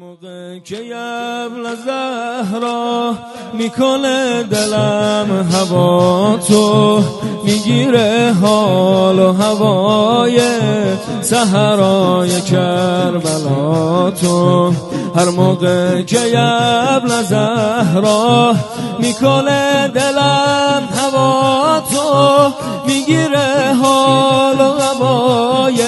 موقع که یبل زهرا می‌کنه دلم هوا تو می‌گیره حال و هوای سهرای کربلا تو. هر موقع که یبل زهرا می‌کنه دلم هوا تو می‌گیره حال و هوای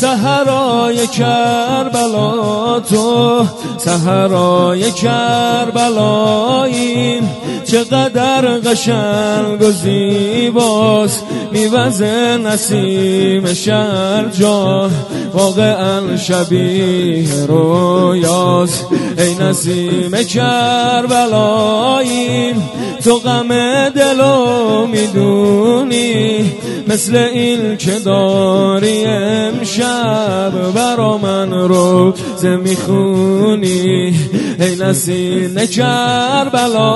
سهرای کربلا تو سهرای کربلایی. چقدر قشنگ و زیباست میوزه نسیم شهر جان واقعا شبیه رویاست. ای نسیم کربلایی تو غم دلو می‌دونی. مثل این که داری امشب برا من رو می‌خونی. ای نسین کربلایی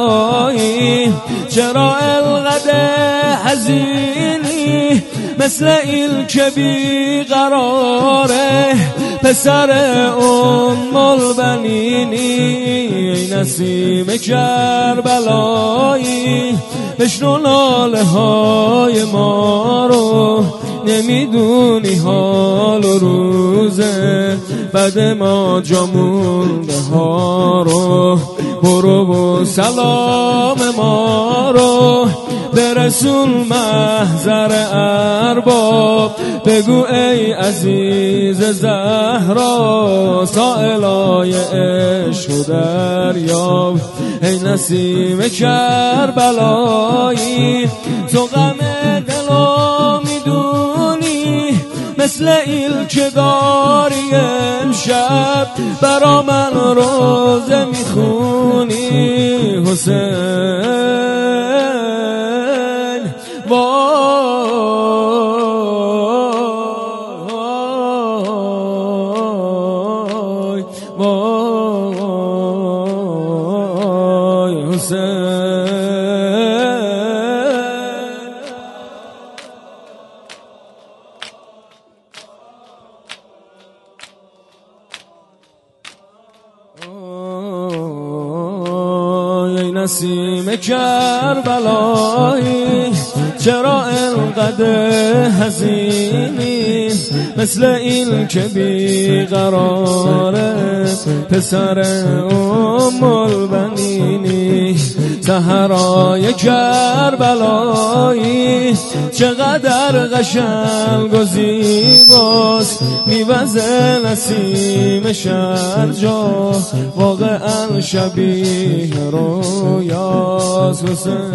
چرا القده حزینی؟ مثل این که بیقراره پسر ام البنینی ای نسیم کربلایی بشنو ناله های ما رو نمی‌دونی حال و روزه. بعد ما جامونده ها رو برو و سلام ما رو برسون محضر ارباب. بگو ای عزیز زهرا سائلای عشق و دریاب. ای نسیم کربلایی تو غم مثل ایل که داری امشب برا من روزه می‌خونی حسین. وای وای حسین. نسیم کربلایی چرا انقدر حزینی؟ مثل این که بیقراره پسر ام سهرای کربلایی چقدر قشنگ و زیباست. میوزه نسیم شرجا واقعا شبیه رویاست حسین.